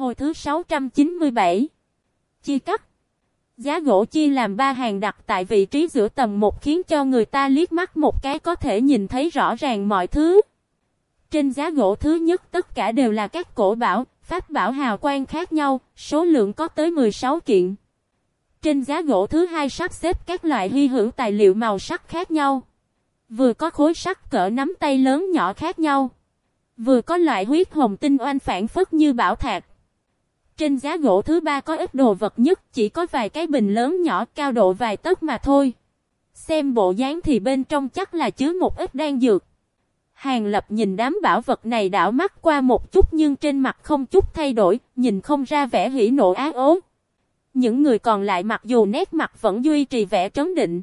Hồi thứ 697 Chia cắt Giá gỗ chia làm ba hàng đặt tại vị trí giữa tầng một khiến cho người ta liếc mắt một cái có thể nhìn thấy rõ ràng mọi thứ. Trên giá gỗ thứ nhất tất cả đều là các cổ bảo, pháp bảo hào quang khác nhau, số lượng có tới 16 kiện. Trên giá gỗ thứ hai sắp xếp các loại hy hữu tài liệu màu sắc khác nhau. Vừa có khối sắt cỡ nắm tay lớn nhỏ khác nhau. Vừa có loại huyết hồng tinh oanh phản phất như bảo thạch. Trên giá gỗ thứ ba có ít đồ vật nhất, chỉ có vài cái bình lớn nhỏ cao độ vài tấc mà thôi. Xem bộ dáng thì bên trong chắc là chứa một ít đan dược. Hàng lập nhìn đám bảo vật này đảo mắt qua một chút nhưng trên mặt không chút thay đổi, nhìn không ra vẻ hỉ nộ á ố. Những người còn lại mặc dù nét mặt vẫn duy trì vẻ trấn định.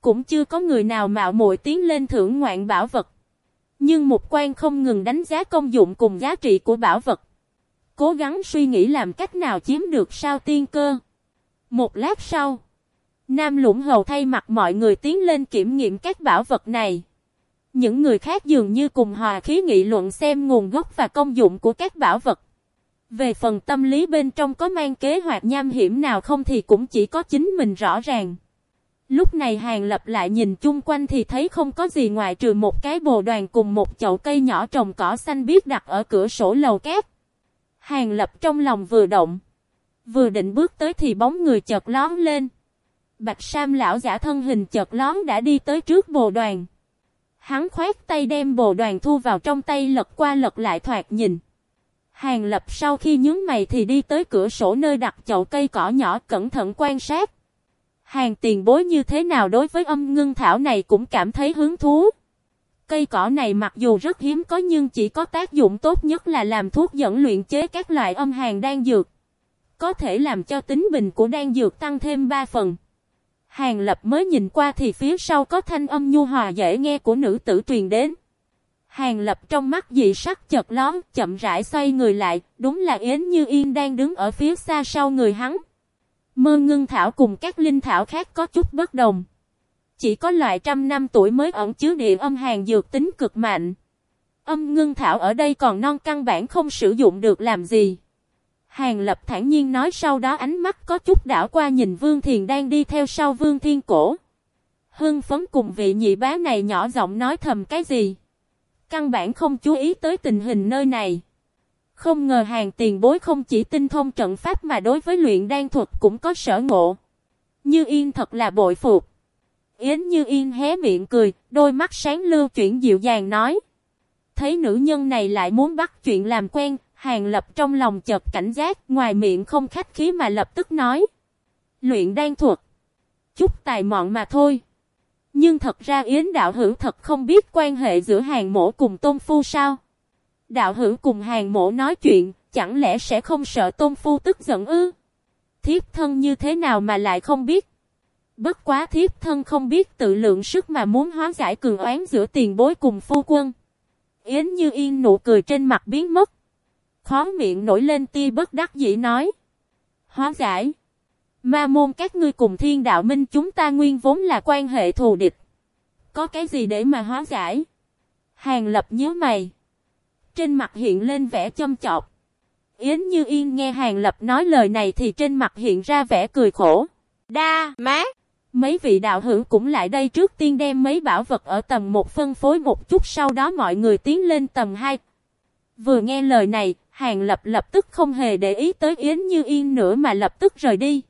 Cũng chưa có người nào mạo muội tiến lên thưởng ngoạn bảo vật. Nhưng một quan không ngừng đánh giá công dụng cùng giá trị của bảo vật. Cố gắng suy nghĩ làm cách nào chiếm được sao tiên cơ. Một lát sau, Nam Lũng Hầu thay mặt mọi người tiến lên kiểm nghiệm các bảo vật này. Những người khác dường như cùng hòa khí nghị luận xem nguồn gốc và công dụng của các bảo vật. Về phần tâm lý bên trong có mang kế hoạch nham hiểm nào không thì cũng chỉ có chính mình rõ ràng. Lúc này Hàng Lập lại nhìn chung quanh thì thấy không có gì ngoài trừ một cái bồ đoàn cùng một chậu cây nhỏ trồng cỏ xanh biết đặt ở cửa sổ lầu cát. Hàng Lập trong lòng vừa động. Vừa định bước tới thì bóng người chợt lón lên. Bạch Sam lão giả thân hình chợt lón đã đi tới trước bồ đoàn. Hắn khoét tay đem bồ đoàn thu vào trong tay lật qua lật lại thoạt nhìn. Hàng lập sau khi nhướng mày thì đi tới cửa sổ nơi đặt chậu cây cỏ nhỏ cẩn thận quan sát. Hàng tiền bối như thế nào đối với âm ngưng thảo này cũng cảm thấy hứng thú. Cây cỏ này mặc dù rất hiếm có nhưng chỉ có tác dụng tốt nhất là làm thuốc dẫn luyện chế các loại âm hàng đan dược. Có thể làm cho tính bình của đan dược tăng thêm 3 phần. Hàng lập mới nhìn qua thì phía sau có thanh âm nhu hòa dễ nghe của nữ tử truyền đến. Hàng lập trong mắt dị sắc chợt lón, chậm rãi xoay người lại, đúng là Yến Như Yên đang đứng ở phía xa sau người hắn. Mơ ngưng thảo cùng các linh thảo khác có chút bất đồng. Chỉ có loại trăm năm tuổi mới ẩn chứa địa âm hàng dược tính cực mạnh. Âm ngưng thảo ở đây còn non căn bản không sử dụng được làm gì. Hàng lập thản nhiên nói sau đó ánh mắt có chút đảo qua nhìn Vương Thiền đang đi theo sau Vương Thiên Cổ. Hưng phấn cùng vị nhị bá này nhỏ giọng nói thầm cái gì. Căn bản không chú ý tới tình hình nơi này. Không ngờ hàng tiền bối không chỉ tinh thông trận pháp mà đối với luyện đan thuật cũng có sở ngộ. Như Yên thật là bội phục. Yến Như Yên hé miệng cười, đôi mắt sáng lưu chuyển dịu dàng nói. Thấy nữ nhân này lại muốn bắt chuyện làm quen, hàng lập trong lòng chợt cảnh giác, ngoài miệng không khách khí mà lập tức nói. Luyện đan thuật. Chút tài mọn mà thôi. Nhưng thật ra Yến đạo hữu thật không biết quan hệ giữa hàng mổ cùng tôn phu sao. Đạo hữu cùng hàng mổ nói chuyện, chẳng lẽ sẽ không sợ tôn phu tức giận ư? Thiếp thân như thế nào mà lại không biết? Bất quá thiếp thân không biết tự lượng sức mà muốn hóa giải cường oán giữa tiền bối cùng phu quân. Yến như yên nụ cười trên mặt biến mất. Khó miệng nổi lên tia bất đắc dĩ nói. Hóa giải. Ma môn các ngươi cùng thiên đạo minh chúng ta nguyên vốn là quan hệ thù địch. Có cái gì để mà hóa giải? Hàng lập nhớ mày. Trên mặt hiện lên vẻ châm chọc. Yến Như Yên nghe Hàng Lập nói lời này thì trên mặt hiện ra vẻ cười khổ. Đa, má. Mấy vị đạo hữu cũng lại đây trước tiên đem mấy bảo vật ở tầng 1 phân phối một chút sau đó mọi người tiến lên tầng 2. Vừa nghe lời này, Hàng Lập lập tức không hề để ý tới Yến Như Yên nữa mà lập tức rời đi.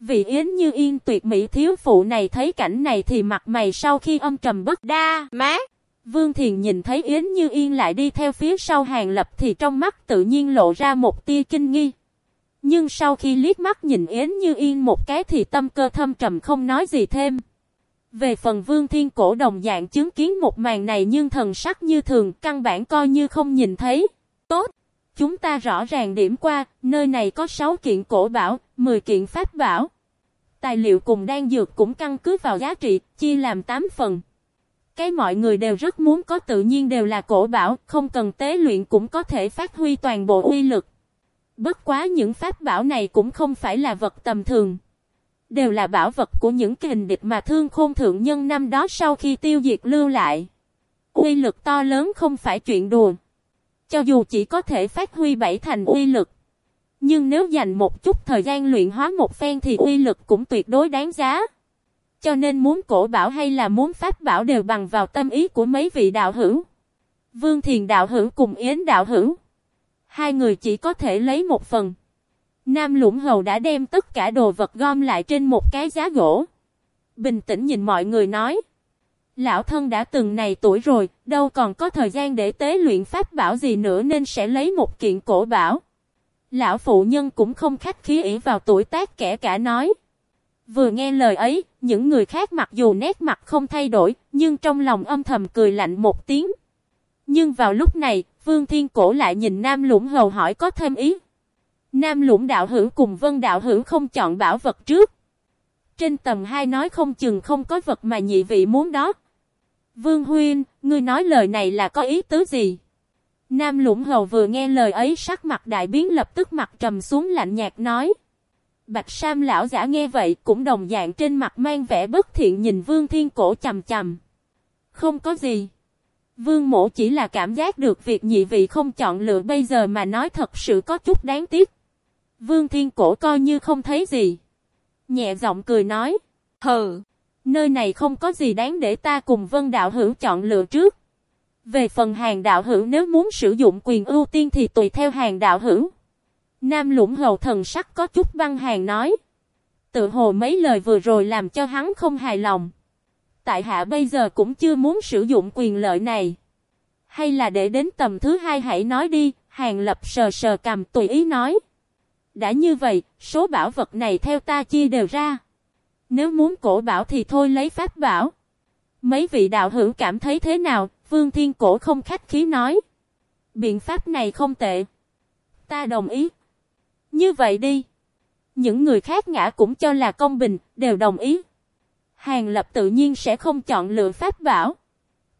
Vị Yến Như Yên tuyệt mỹ thiếu phụ này thấy cảnh này thì mặt mày sau khi âm trầm bất đa, má. Vương Thiền nhìn thấy Yến Như Yên lại đi theo phía sau Hàng Lập thì trong mắt tự nhiên lộ ra một tia kinh nghi. Nhưng sau khi liếc mắt nhìn Yến Như Yên một cái thì tâm cơ thâm trầm không nói gì thêm. Về phần Vương Thiên Cổ đồng dạng chứng kiến một màn này nhưng thần sắc như thường căn bản coi như không nhìn thấy. Tốt! Chúng ta rõ ràng điểm qua, nơi này có 6 kiện cổ bảo, 10 kiện pháp bảo. Tài liệu cùng đan dược cũng căn cứ vào giá trị, chia làm 8 phần. Cái mọi người đều rất muốn có tự nhiên đều là cổ bảo, không cần tế luyện cũng có thể phát huy toàn bộ uy lực. Bất quá những pháp bảo này cũng không phải là vật tầm thường. Đều là bảo vật của những kình địch mà thương khôn thượng nhân năm đó sau khi tiêu diệt lưu lại. Uy lực to lớn không phải chuyện đùa. Cho dù chỉ có thể phát huy bảy thành uy lực. Nhưng nếu dành một chút thời gian luyện hóa một phen thì uy lực cũng tuyệt đối đáng giá. Cho nên muốn cổ bảo hay là muốn pháp bảo đều bằng vào tâm ý của mấy vị đạo hữu. Vương Thiền đạo hữu cùng Yến đạo hữu. Hai người chỉ có thể lấy một phần. Nam Lũng Hầu đã đem tất cả đồ vật gom lại trên một cái giá gỗ. Bình tĩnh nhìn mọi người nói. Lão thân đã từng này tuổi rồi, đâu còn có thời gian để tế luyện pháp bảo gì nữa nên sẽ lấy một kiện cổ bảo. Lão phụ nhân cũng không khách khí ỷ vào tuổi tác kẻ cả nói. Vừa nghe lời ấy, những người khác mặc dù nét mặt không thay đổi, nhưng trong lòng âm thầm cười lạnh một tiếng. Nhưng vào lúc này, Vương Thiên Cổ lại nhìn Nam Lũng Hầu hỏi có thêm ý. Nam Lũng đạo hữu cùng Vân đạo hữu không chọn bảo vật trước. Trên tầm 2 nói không chừng không có vật mà nhị vị muốn đó. Vương Huyên, ngươi nói lời này là có ý tứ gì? Nam Lũng Hầu vừa nghe lời ấy sắc mặt đại biến lập tức mặt trầm xuống lạnh nhạt nói. Bạch Sam lão giả nghe vậy cũng đồng dạng trên mặt mang vẻ bất thiện nhìn Vương Thiên Cổ chầm chầm. Không có gì. Vương mổ chỉ là cảm giác được việc nhị vị không chọn lựa bây giờ mà nói thật sự có chút đáng tiếc. Vương Thiên Cổ coi như không thấy gì. Nhẹ giọng cười nói. Hừ, nơi này không có gì đáng để ta cùng vân đạo hữu chọn lựa trước. Về phần hàng đạo hữu nếu muốn sử dụng quyền ưu tiên thì tùy theo hàng đạo hữu. Nam lũng hầu thần sắc có chút băng hàng nói. Tự hồ mấy lời vừa rồi làm cho hắn không hài lòng. Tại hạ bây giờ cũng chưa muốn sử dụng quyền lợi này. Hay là để đến tầm thứ hai hãy nói đi, hàng lập sờ sờ cầm tùy ý nói. Đã như vậy, số bảo vật này theo ta chia đều ra. Nếu muốn cổ bảo thì thôi lấy pháp bảo. Mấy vị đạo hữu cảm thấy thế nào? Vương Thiên Cổ không khách khí nói. Biện pháp này không tệ. Ta đồng ý. Như vậy đi. Những người khác ngã cũng cho là công bình, đều đồng ý. Hàng lập tự nhiên sẽ không chọn lựa pháp bảo.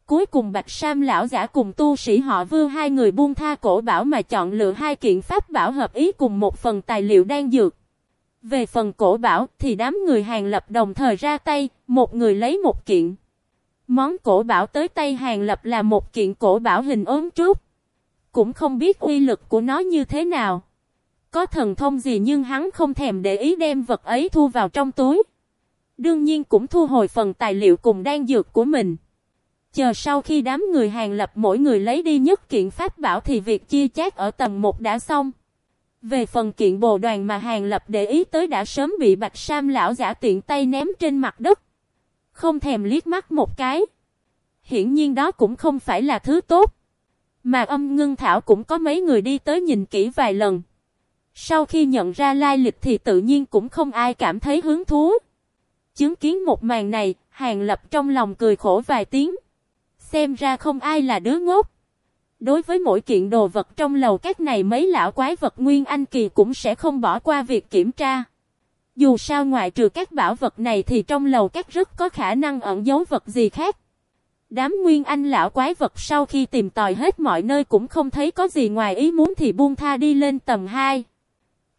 Cuối cùng Bạch Sam lão giả cùng tu sĩ họ vương hai người buông tha cổ bảo mà chọn lựa hai kiện pháp bảo hợp ý cùng một phần tài liệu đang dược. Về phần cổ bảo thì đám người hàng lập đồng thời ra tay, một người lấy một kiện. Món cổ bảo tới tay hàng lập là một kiện cổ bảo hình ốm trúc. Cũng không biết uy lực của nó như thế nào. Có thần thông gì nhưng hắn không thèm để ý đem vật ấy thu vào trong túi. Đương nhiên cũng thu hồi phần tài liệu cùng đan dược của mình. Chờ sau khi đám người hàng lập mỗi người lấy đi nhất kiện pháp bảo thì việc chia chác ở tầng 1 đã xong. Về phần kiện bồ đoàn mà hàng lập để ý tới đã sớm bị bạch sam lão giả tiện tay ném trên mặt đất. Không thèm liếc mắt một cái. Hiển nhiên đó cũng không phải là thứ tốt. Mà âm ngưng thảo cũng có mấy người đi tới nhìn kỹ vài lần. Sau khi nhận ra lai lịch thì tự nhiên cũng không ai cảm thấy hứng thú. Chứng kiến một màn này, hàng lập trong lòng cười khổ vài tiếng. Xem ra không ai là đứa ngốc. Đối với mỗi kiện đồ vật trong lầu các này mấy lão quái vật Nguyên Anh Kỳ cũng sẽ không bỏ qua việc kiểm tra. Dù sao ngoại trừ các bảo vật này thì trong lầu các rất có khả năng ẩn giấu vật gì khác. Đám Nguyên Anh lão quái vật sau khi tìm tòi hết mọi nơi cũng không thấy có gì ngoài ý muốn thì buông tha đi lên tầng 2.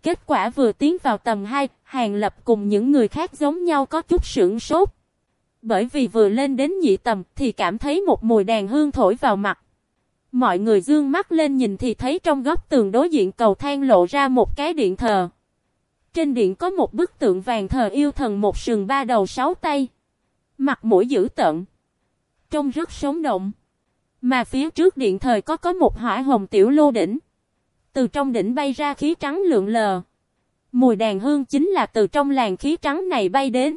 Kết quả vừa tiến vào tầng 2, Hàng Lập cùng những người khác giống nhau có chút sưởng sốt. Bởi vì vừa lên đến nhị tầm thì cảm thấy một mùi đàn hương thổi vào mặt. Mọi người dương mắt lên nhìn thì thấy trong góc tường đối diện cầu thang lộ ra một cái điện thờ. Trên điện có một bức tượng vàng thờ yêu thần một sừng ba đầu sáu tay. Mặt mũi dữ tận. Trông rất sống động. Mà phía trước điện thờ có có một hỏa hồng tiểu lô đỉnh. Từ trong đỉnh bay ra khí trắng lượng lờ. Mùi đàn hương chính là từ trong làn khí trắng này bay đến.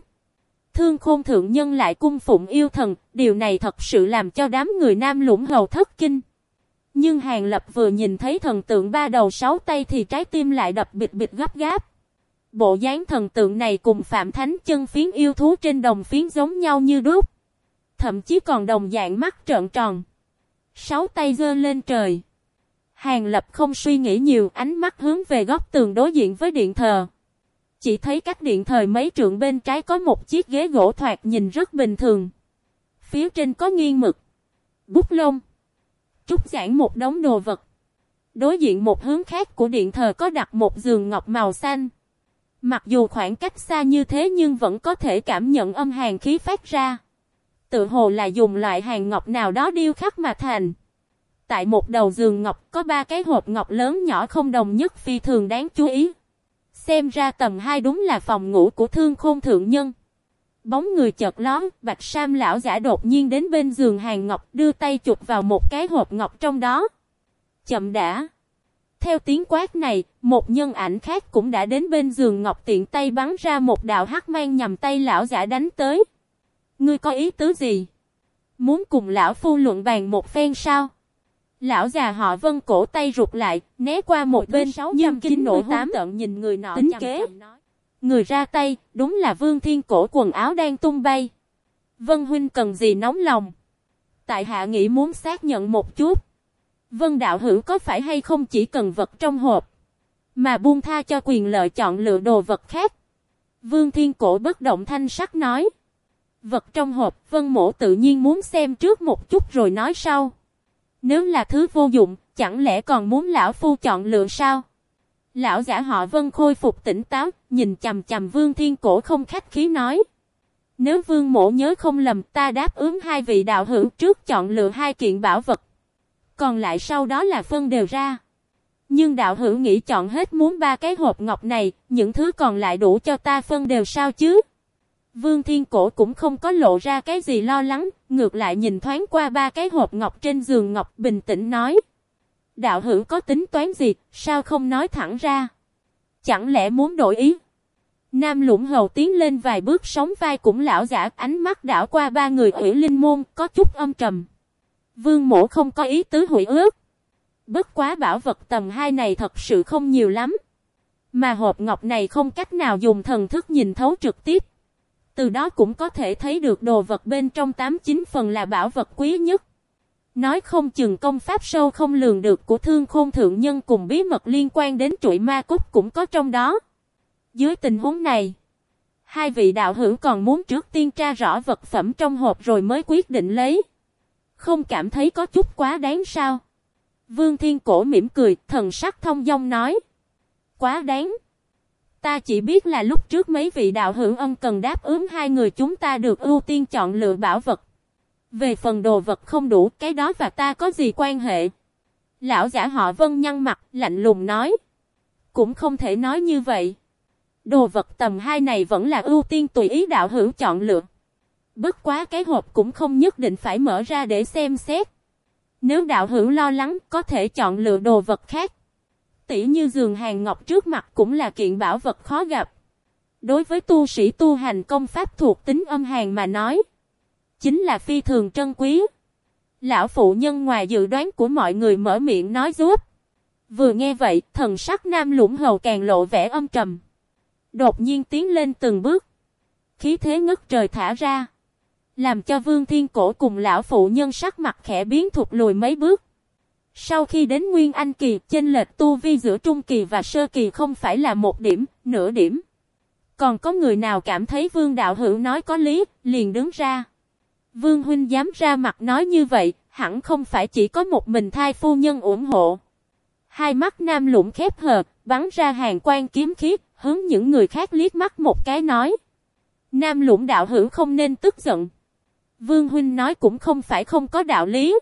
Thương khôn thượng nhân lại cung phụng yêu thần, điều này thật sự làm cho đám người nam lũng hầu thất kinh. Nhưng Hàng Lập vừa nhìn thấy thần tượng ba đầu sáu tay thì trái tim lại đập bịch bịch gấp gáp. Bộ dáng thần tượng này cùng Phạm Thánh chân phiến yêu thú trên đồng phiến giống nhau như đúc. Thậm chí còn đồng dạng mắt trợn tròn. Sáu tay giơ lên trời. Hàng Lập không suy nghĩ nhiều ánh mắt hướng về góc tường đối diện với điện thờ. Chỉ thấy cách điện thờ mấy trượng bên trái có một chiếc ghế gỗ thoạt nhìn rất bình thường. Phía trên có nghiêng mực, bút lông, trúc giảng một đống đồ vật. Đối diện một hướng khác của điện thờ có đặt một giường ngọc màu xanh. Mặc dù khoảng cách xa như thế nhưng vẫn có thể cảm nhận âm hàng khí phát ra. Tự hồ là dùng loại hàng ngọc nào đó điêu khắc mà thành. Tại một đầu giường ngọc có ba cái hộp ngọc lớn nhỏ không đồng nhất phi thường đáng chú ý. Xem ra tầng 2 đúng là phòng ngủ của thương khôn thượng nhân. Bóng người chợt lón, bạch sam lão giả đột nhiên đến bên giường hàng ngọc đưa tay chụp vào một cái hộp ngọc trong đó. Chậm đã. Theo tiếng quát này, một nhân ảnh khác cũng đã đến bên giường ngọc tiện tay bắn ra một đạo hắc mang nhằm tay lão giả đánh tới. Ngươi có ý tứ gì? Muốn cùng lão phu luận bàn một phen sao? Lão già họ vân cổ tay rụt lại, né qua một bên nhưng kinh nộ tám tận nhìn người nọ tính kế. Người ra tay, đúng là vương thiên cổ quần áo đang tung bay. Vân huynh cần gì nóng lòng? Tại hạ nghĩ muốn xác nhận một chút. Vân đạo hữu có phải hay không chỉ cần vật trong hộp, mà buông tha cho quyền lợi chọn lựa đồ vật khác. Vương thiên cổ bất động thanh sắc nói. Vật trong hộp, vân mổ tự nhiên muốn xem trước một chút rồi nói sau. Nếu là thứ vô dụng, chẳng lẽ còn muốn lão phu chọn lựa sao? Lão giả họ vân khôi phục tỉnh táo, nhìn chầm chầm vương thiên cổ không khách khí nói. Nếu vương mổ nhớ không lầm ta đáp ứng hai vị đạo hữu trước chọn lựa hai kiện bảo vật. Còn lại sau đó là phân đều ra. Nhưng đạo hữu nghĩ chọn hết muốn ba cái hộp ngọc này, những thứ còn lại đủ cho ta phân đều sao chứ? Vương Thiên Cổ cũng không có lộ ra cái gì lo lắng, ngược lại nhìn thoáng qua ba cái hộp ngọc trên giường ngọc bình tĩnh nói. Đạo hữu có tính toán gì, sao không nói thẳng ra? Chẳng lẽ muốn đổi ý? Nam lũng hầu tiến lên vài bước sóng vai cũng lão giả ánh mắt đảo qua ba người ủy linh môn có chút âm trầm. Vương mổ không có ý tứ hủy ước. Bất quá bảo vật tầm 2 này thật sự không nhiều lắm. Mà hộp ngọc này không cách nào dùng thần thức nhìn thấu trực tiếp. Từ đó cũng có thể thấy được đồ vật bên trong 89 phần là bảo vật quý nhất. Nói không chừng công pháp sâu không lường được của thương khôn thượng nhân cùng bí mật liên quan đến trụi ma cúc cũng có trong đó. Dưới tình huống này, hai vị đạo hữu còn muốn trước tiên tra rõ vật phẩm trong hộp rồi mới quyết định lấy. Không cảm thấy có chút quá đáng sao? Vương Thiên Cổ mỉm cười, thần sắc thông dong nói. Quá đáng. Ta chỉ biết là lúc trước mấy vị đạo hữu ân cần đáp ứng hai người chúng ta được ưu tiên chọn lựa bảo vật. Về phần đồ vật không đủ, cái đó và ta có gì quan hệ? Lão giả họ vân nhăn mặt, lạnh lùng nói. Cũng không thể nói như vậy. Đồ vật tầm 2 này vẫn là ưu tiên tùy ý đạo hữu chọn lựa. Bất quá cái hộp cũng không nhất định phải mở ra để xem xét. Nếu đạo hữu lo lắng, có thể chọn lựa đồ vật khác tỷ như giường hàng ngọc trước mặt cũng là kiện bảo vật khó gặp. Đối với tu sĩ tu hành công pháp thuộc tính âm hàng mà nói, chính là phi thường trân quý. Lão phụ nhân ngoài dự đoán của mọi người mở miệng nói giúp. Vừa nghe vậy, thần sắc nam lũng hầu càng lộ vẻ âm trầm. Đột nhiên tiến lên từng bước. Khí thế ngất trời thả ra. Làm cho vương thiên cổ cùng lão phụ nhân sắc mặt khẽ biến thụt lùi mấy bước. Sau khi đến Nguyên Anh Kỳ, chênh lệch tu vi giữa Trung Kỳ và Sơ Kỳ không phải là một điểm, nửa điểm. Còn có người nào cảm thấy Vương Đạo Hữu nói có lý, liền đứng ra. Vương Huynh dám ra mặt nói như vậy, hẳn không phải chỉ có một mình thai phu nhân ủng hộ. Hai mắt nam lũng khép hờ, bắn ra hàng quan kiếm khí, hướng những người khác liếc mắt một cái nói. Nam lũng đạo hữu không nên tức giận. Vương Huynh nói cũng không phải không có đạo lý.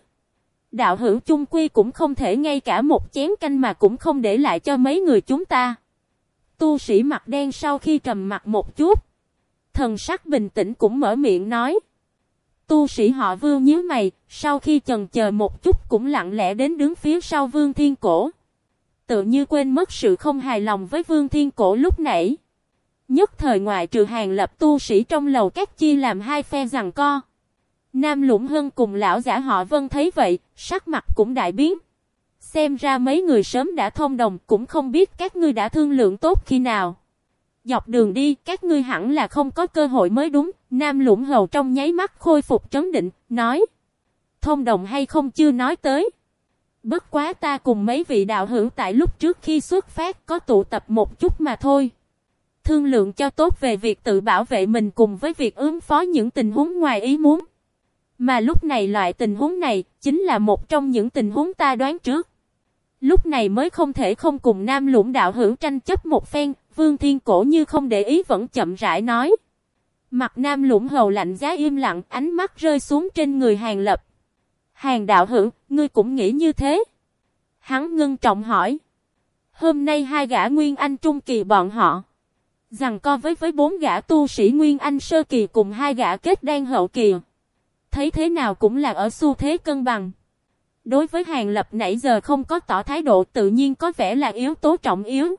Đạo hữu chung quy cũng không thể ngay cả một chén canh mà cũng không để lại cho mấy người chúng ta. Tu sĩ mặt đen sau khi trầm mặt một chút. Thần sắc bình tĩnh cũng mở miệng nói. Tu sĩ họ vương nhíu mày, sau khi chần chờ một chút cũng lặng lẽ đến đứng phía sau vương thiên cổ. Tự như quên mất sự không hài lòng với vương thiên cổ lúc nãy. Nhất thời ngoại trừ hàng lập tu sĩ trong lầu các chia làm hai phe rằng co. Nam Lũng Hân cùng lão giả họ Vân thấy vậy, sắc mặt cũng đại biến. Xem ra mấy người sớm đã thông đồng cũng không biết các ngươi đã thương lượng tốt khi nào. Dọc đường đi, các ngươi hẳn là không có cơ hội mới đúng. Nam Lũng Hầu trong nháy mắt khôi phục trấn định, nói. Thông đồng hay không chưa nói tới. Bất quá ta cùng mấy vị đạo hữu tại lúc trước khi xuất phát có tụ tập một chút mà thôi. Thương lượng cho tốt về việc tự bảo vệ mình cùng với việc ứng phó những tình huống ngoài ý muốn. Mà lúc này loại tình huống này, chính là một trong những tình huống ta đoán trước. Lúc này mới không thể không cùng nam lũng đạo hữu tranh chấp một phen, vương thiên cổ như không để ý vẫn chậm rãi nói. Mặt nam lũng hầu lạnh giá im lặng, ánh mắt rơi xuống trên người hàng lập. Hàng đạo hữu, ngươi cũng nghĩ như thế. Hắn ngưng trọng hỏi. Hôm nay hai gã Nguyên Anh Trung Kỳ bọn họ. Rằng co với với bốn gã tu sĩ Nguyên Anh Sơ Kỳ cùng hai gã kết đan hậu kỳ. Thấy thế nào cũng là ở xu thế cân bằng. Đối với Hàng Lập nãy giờ không có tỏ thái độ, tự nhiên có vẻ là yếu tố trọng yếu.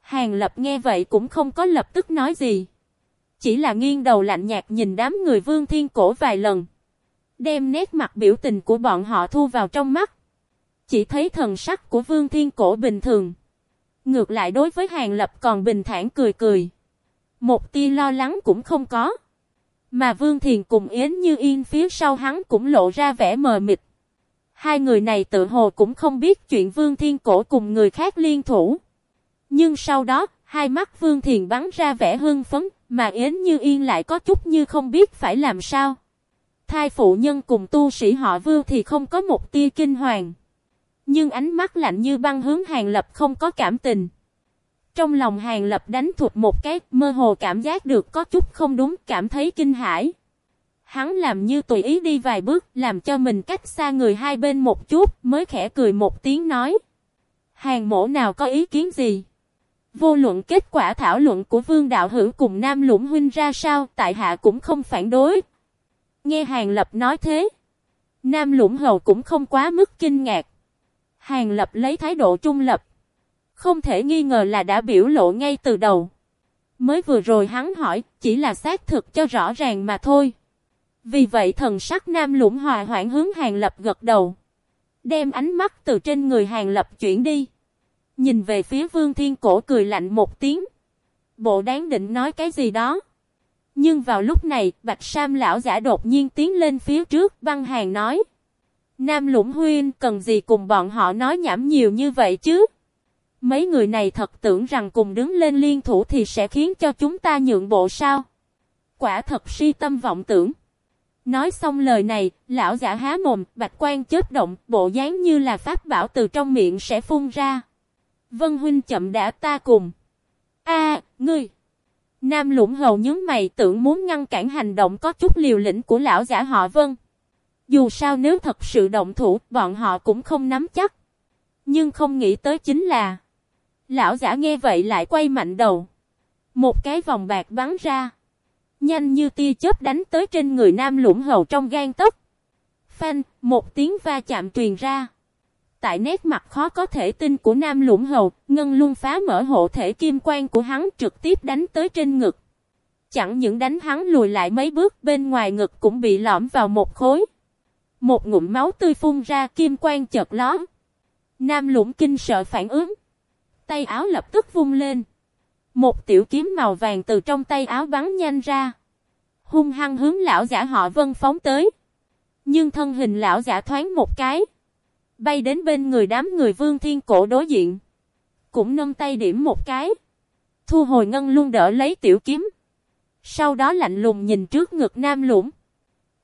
Hàng Lập nghe vậy cũng không có lập tức nói gì. Chỉ là nghiêng đầu lạnh nhạt nhìn đám người vương thiên cổ vài lần. Đem nét mặt biểu tình của bọn họ thu vào trong mắt. Chỉ thấy thần sắc của vương thiên cổ bình thường. Ngược lại đối với Hàng Lập còn bình thản cười cười. Một tia lo lắng cũng không có. Mà Vương Thiền cùng Yến Như Yên phía sau hắn cũng lộ ra vẻ mờ mịt. Hai người này tự hồ cũng không biết chuyện Vương Thiên Cổ cùng người khác liên thủ. Nhưng sau đó, hai mắt Vương Thiền bắn ra vẻ hưng phấn, mà Yến Như Yên lại có chút như không biết phải làm sao. Thai phụ nhân cùng tu sĩ họ Vương thì không có một tia kinh hoàng. Nhưng ánh mắt lạnh như băng hướng Hàng Lập không có cảm tình. Trong lòng Hàng Lập đánh thụt một cái, mơ hồ cảm giác được có chút không đúng, cảm thấy kinh hãi. Hắn làm như tùy ý đi vài bước, làm cho mình cách xa người hai bên một chút, mới khẽ cười một tiếng nói. Hàng mổ nào có ý kiến gì? Vô luận kết quả thảo luận của Vương Đạo Hữu cùng Nam Lũng Huynh ra sao, tại hạ cũng không phản đối. Nghe Hàng Lập nói thế, Nam Lũng Hầu cũng không quá mức kinh ngạc. Hàng Lập lấy thái độ trung lập. Không thể nghi ngờ là đã biểu lộ ngay từ đầu. Mới vừa rồi hắn hỏi, chỉ là xác thực cho rõ ràng mà thôi. Vì vậy thần sắc nam lũng hòa hoãn hướng hàng lập gật đầu. Đem ánh mắt từ trên người hàng lập chuyển đi. Nhìn về phía vương thiên cổ cười lạnh một tiếng. Bộ đáng định nói cái gì đó. Nhưng vào lúc này, Bạch Sam lão giả đột nhiên tiến lên phía trước, băng hàng nói. Nam Lũng Huyên cần gì cùng bọn họ nói nhảm nhiều như vậy chứ? Mấy người này thật tưởng rằng cùng đứng lên liên thủ thì sẽ khiến cho chúng ta nhượng bộ sao? Quả thật si tâm vọng tưởng. Nói xong lời này, lão giả há mồm, bạch quan chớp động, bộ dáng như là pháp bảo từ trong miệng sẽ phun ra. Vân huynh chậm đã ta cùng. A, ngươi. Nam lũng hầu nhớ mày tưởng muốn ngăn cản hành động có chút liều lĩnh của lão giả họ Vân. Dù sao nếu thật sự động thủ, bọn họ cũng không nắm chắc. Nhưng không nghĩ tới chính là Lão giả nghe vậy lại quay mạnh đầu. Một cái vòng bạc bắn ra. Nhanh như tia chớp đánh tới trên người nam lũng hầu trong gan tấc. Phanh, một tiếng va chạm truyền ra. Tại nét mặt khó có thể tin của nam lũng hầu, ngân luôn phá mở hộ thể kim quan của hắn trực tiếp đánh tới trên ngực. Chẳng những đánh hắn lùi lại mấy bước bên ngoài ngực cũng bị lõm vào một khối. Một ngụm máu tươi phun ra kim quan chợt ló. Nam lũng kinh sợ phản ứng tay áo lập tức vung lên. Một tiểu kiếm màu vàng từ trong tay áo bắn nhanh ra. Hung hăng hướng lão giả họ vân phóng tới. Nhưng thân hình lão giả thoáng một cái. Bay đến bên người đám người vương thiên cổ đối diện. Cũng nâng tay điểm một cái. Thu hồi ngân luôn đỡ lấy tiểu kiếm. Sau đó lạnh lùng nhìn trước ngực nam lũng.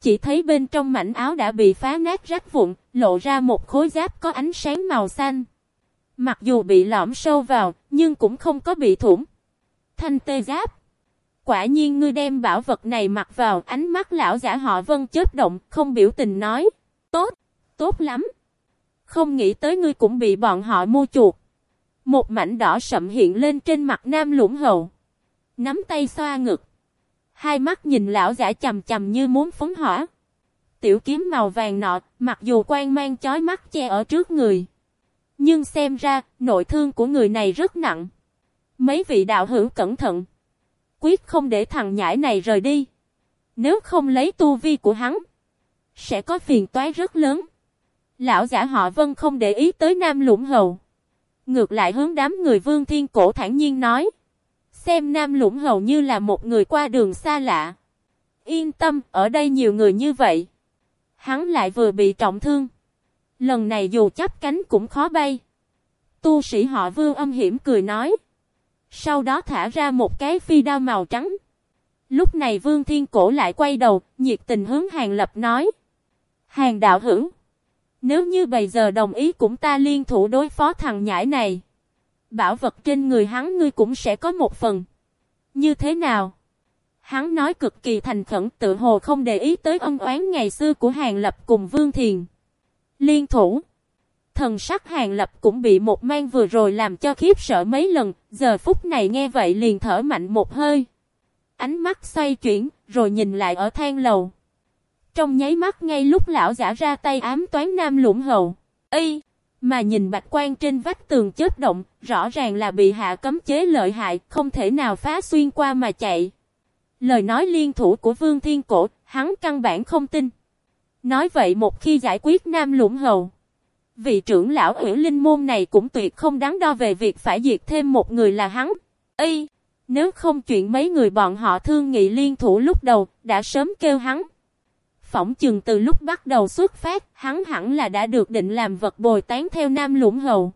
Chỉ thấy bên trong mảnh áo đã bị phá nát rách vụn, lộ ra một khối giáp có ánh sáng màu xanh. Mặc dù bị lõm sâu vào, nhưng cũng không có bị thủng. Thanh tê giáp. Quả nhiên ngươi đem bảo vật này mặc vào, ánh mắt lão giả họ vân chết động, không biểu tình nói. Tốt, tốt lắm. Không nghĩ tới ngươi cũng bị bọn họ mua chuột. Một mảnh đỏ sậm hiện lên trên mặt nam lũng hầu. Nắm tay xoa ngực. Hai mắt nhìn lão giả chầm chầm như muốn phóng hỏa. Tiểu kiếm màu vàng nọ, mặc dù quan mang chói mắt che ở trước người. Nhưng xem ra, nội thương của người này rất nặng. Mấy vị đạo hữu cẩn thận. Quyết không để thằng nhãi này rời đi. Nếu không lấy tu vi của hắn, sẽ có phiền toái rất lớn. Lão giả họ vân không để ý tới nam lũng hầu. Ngược lại hướng đám người vương thiên cổ thản nhiên nói. Xem nam lũng hầu như là một người qua đường xa lạ. Yên tâm, ở đây nhiều người như vậy. Hắn lại vừa bị trọng thương. Lần này dù chắp cánh cũng khó bay. Tu sĩ họ vương âm hiểm cười nói. Sau đó thả ra một cái phi đao màu trắng. Lúc này vương thiên cổ lại quay đầu, nhiệt tình hướng hàng lập nói. Hàng đạo hữu. Nếu như bây giờ đồng ý cũng ta liên thủ đối phó thằng nhãi này. Bảo vật trên người hắn ngươi cũng sẽ có một phần. Như thế nào? Hắn nói cực kỳ thành khẩn tự hồ không để ý tới ân oán ngày xưa của hàng lập cùng Vương Thiền. Liên thủ. Thần sắc hàng lập cũng bị một mang vừa rồi làm cho khiếp sợ mấy lần, giờ phút này nghe vậy liền thở mạnh một hơi. Ánh mắt xoay chuyển, rồi nhìn lại ở thang lầu. Trong nháy mắt ngay lúc lão giả ra tay ám toán nam lũng hầu. Ây! Mà nhìn bạch quan trên vách tường chết động, rõ ràng là bị hạ cấm chế lợi hại, không thể nào phá xuyên qua mà chạy. Lời nói liên thủ của Vương Thiên Cổ, hắn căn bản không tin. Nói vậy một khi giải quyết Nam Lũng Hầu, vị trưởng lão ủy linh môn này cũng tuyệt không đáng đo về việc phải diệt thêm một người là hắn. Ây, Nếu không chuyện mấy người bọn họ thương nghị liên thủ lúc đầu, đã sớm kêu hắn. Phỏng chừng từ lúc bắt đầu xuất phát, hắn hẳn là đã được định làm vật bồi tán theo Nam Lũng Hầu.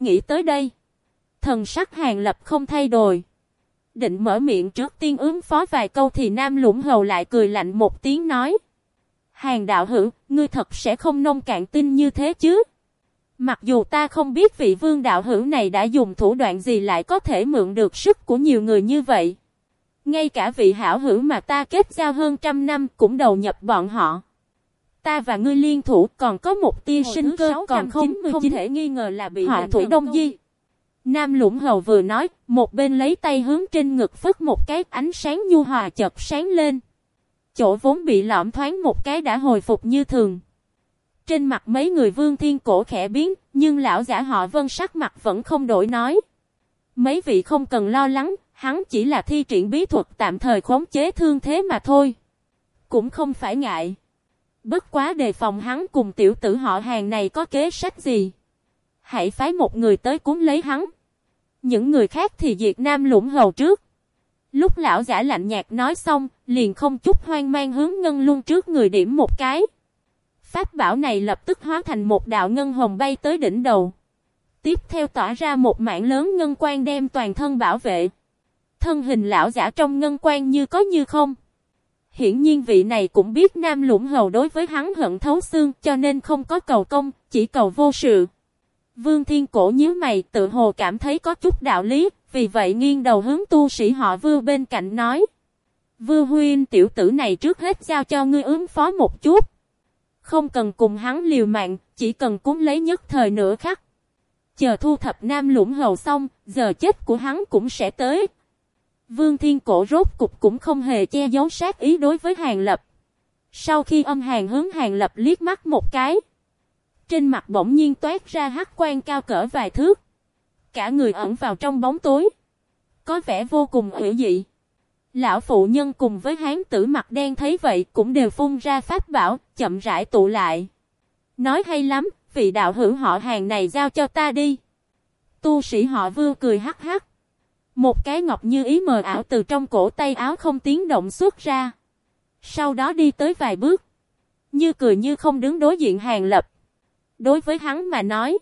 Nghĩ tới đây, thần sắc hàng lập không thay đổi. Định mở miệng trước tiên ứng phó vài câu thì Nam Lũng Hầu lại cười lạnh một tiếng nói. Hàng đạo hữu, ngươi thật sẽ không nông cạn tin như thế chứ? Mặc dù ta không biết vị vương đạo hữu này đã dùng thủ đoạn gì lại có thể mượn được sức của nhiều người như vậy. Ngay cả vị hảo hữu mà ta kết giao hơn trăm năm cũng đầu nhập bọn họ. Ta và ngươi liên thủ còn có một tia sinh cơ còn không, không thể nghi ngờ là bị họ Thủy Đông Di. Nam Lũng Hầu vừa nói, một bên lấy tay hướng trên ngực phất một cái ánh sáng nhu hòa chợt sáng lên. Chỗ vốn bị lõm thoáng một cái đã hồi phục như thường. Trên mặt mấy người vương thiên cổ khẽ biến, nhưng lão giả họ vân sắc mặt vẫn không đổi nói. Mấy vị không cần lo lắng, hắn chỉ là thi triển bí thuật tạm thời khống chế thương thế mà thôi. Cũng không phải ngại. Bất quá đề phòng hắn cùng tiểu tử họ hàng này có kế sách gì. Hãy phái một người tới cúng lấy hắn. Những người khác thì diệt nam lũng hầu trước. Lúc lão giả lạnh nhạt nói xong, liền không chút hoang mang hướng ngân luôn trước người điểm một cái. Pháp bảo này lập tức hóa thành một đạo ngân hồng bay tới đỉnh đầu. Tiếp theo tỏa ra một mảng lớn ngân quan đem toàn thân bảo vệ. Thân hình lão giả trong ngân quan như có như không. Hiển nhiên vị này cũng biết Nam Lũng Hầu đối với hắn hận thấu xương cho nên không có cầu công, chỉ cầu vô sự. Vương Thiên Cổ nhíu mày tự hồ cảm thấy có chút đạo lý, vì vậy nghiêng đầu hướng tu sĩ họ Vưu bên cạnh nói. Vưu huyên tiểu tử này trước hết giao cho ngươi ứng phó một chút. Không cần cùng hắn liều mạng, chỉ cần cúng lấy nhất thời nửa khắc. Chờ thu thập nam lũng hầu xong, giờ chết của hắn cũng sẽ tới. Vương Thiên Cổ rốt cục cũng không hề che giấu sát ý đối với Hàng Lập. Sau khi âm hàng hướng Hàng Lập liếc mắt một cái. Trên mặt bỗng nhiên toát ra hắc quan cao cỡ vài thước. Cả người ẩn vào trong bóng tối. Có vẻ vô cùng hữu dị. Lão phụ nhân cùng với hán tử mặt đen thấy vậy cũng đều phun ra pháp bảo, chậm rãi tụ lại. Nói hay lắm, vị đạo hữu họ hàng này giao cho ta đi. Tu sĩ họ vưa cười hắc hắc. Một cái ngọc như ý mờ ảo từ trong cổ tay áo không tiếng động xuất ra. Sau đó đi tới vài bước. Như cười như không đứng đối diện hàng lập. Đối với hắn mà nói.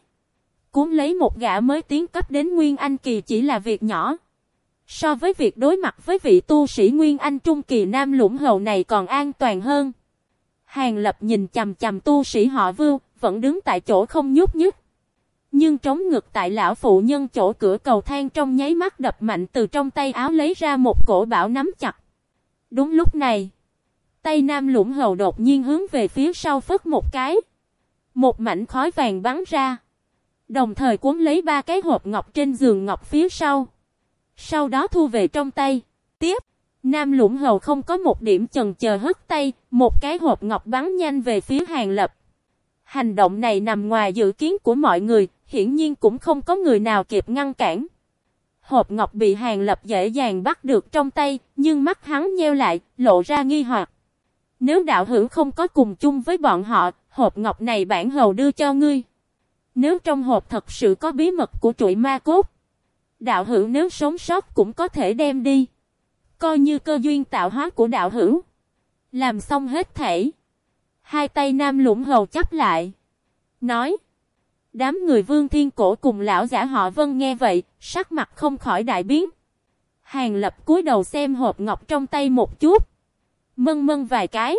Cuốn lấy một gã mới tiến cấp đến Nguyên Anh Kỳ chỉ là việc nhỏ. So với việc đối mặt với vị tu sĩ Nguyên Anh Trung Kỳ Nam Lũng Hầu này còn an toàn hơn. Hàng Lập nhìn chầm chầm tu sĩ họ vưu, vẫn đứng tại chỗ không nhúc nhích. Nhưng trống ngực tại lão phụ nhân chỗ cửa cầu thang trong nháy mắt đập mạnh từ trong tay áo lấy ra một cổ bảo nắm chặt. Đúng lúc này, tay nam lũng hầu đột nhiên hướng về phía sau phất một cái. Một mảnh khói vàng bắn ra. Đồng thời cuốn lấy ba cái hộp ngọc trên giường ngọc phía sau. Sau đó thu về trong tay. Tiếp, Nam Lũng Hầu không có một điểm chần chờ hất tay, một cái hộp ngọc bắn nhanh về phía Hàng Lập. Hành động này nằm ngoài dự kiến của mọi người, hiển nhiên cũng không có người nào kịp ngăn cản. Hộp ngọc bị Hàng Lập dễ dàng bắt được trong tay, nhưng mắt hắn nheo lại, lộ ra nghi hoặc. Nếu đạo hữu không có cùng chung với bọn họ, hộp ngọc này bản hầu đưa cho ngươi. Nếu trong hộp thật sự có bí mật của trụi ma cốt, đạo hữu nếu sống sót cũng có thể đem đi. Coi như cơ duyên tạo hóa của đạo hữu. Làm xong hết thể. Hai tay nam lũng hầu chấp lại. Nói. Đám người vương thiên cổ cùng lão giả họ vân nghe vậy, sắc mặt không khỏi đại biến. Hàng lập cúi đầu xem hộp ngọc trong tay một chút. Mân mân vài cái.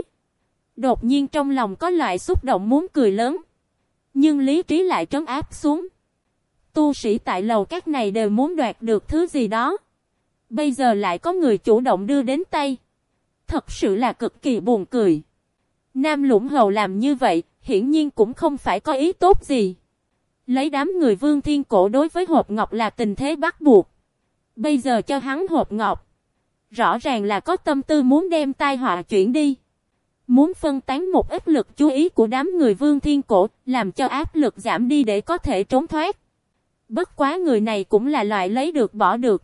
Đột nhiên trong lòng có loại xúc động muốn cười lớn. Nhưng lý trí lại trấn áp xuống. Tu sĩ tại lầu các này đều muốn đoạt được thứ gì đó. Bây giờ lại có người chủ động đưa đến tay. Thật sự là cực kỳ buồn cười. Nam Lũng Hầu làm như vậy, hiển nhiên cũng không phải có ý tốt gì. Lấy đám người vương thiên cổ đối với hộp ngọc là tình thế bắt buộc. Bây giờ cho hắn hộp ngọc. Rõ ràng là có tâm tư muốn đem tai họa chuyển đi. Muốn phân tán một ít lực chú ý của đám người vương thiên cổ, làm cho áp lực giảm đi để có thể trốn thoát. Bất quá người này cũng là loại lấy được bỏ được.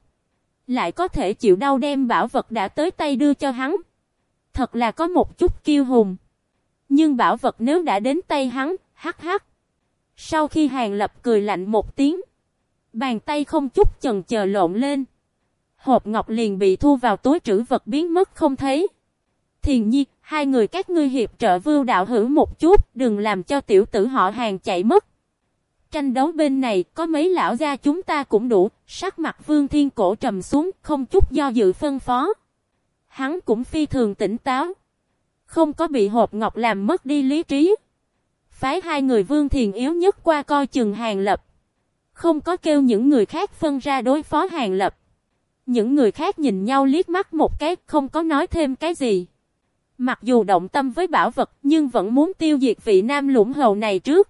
Lại có thể chịu đau đem bảo vật đã tới tay đưa cho hắn. Thật là có một chút kiêu hùng. Nhưng bảo vật nếu đã đến tay hắn, hắc hắc. Sau khi hàng lập cười lạnh một tiếng. Bàn tay không chút chần chờ lộn lên. Hộp ngọc liền bị thu vào túi trữ vật biến mất không thấy. Thiền nhi, hai người các ngươi hiệp trợ vưu đạo hữu một chút, đừng làm cho tiểu tử họ hàng chạy mất. Tranh đấu bên này, có mấy lão gia chúng ta cũng đủ, sắc mặt vương thiên cổ trầm xuống, không chút do dự phân phó. Hắn cũng phi thường tỉnh táo. Không có bị hộp ngọc làm mất đi lý trí. Phái hai người vương thiền yếu nhất qua coi chừng hàng lập. Không có kêu những người khác phân ra đối phó hàng lập. Những người khác nhìn nhau liếc mắt một cái không có nói thêm cái gì. Mặc dù động tâm với bảo vật nhưng vẫn muốn tiêu diệt vị nam lũng hầu này trước.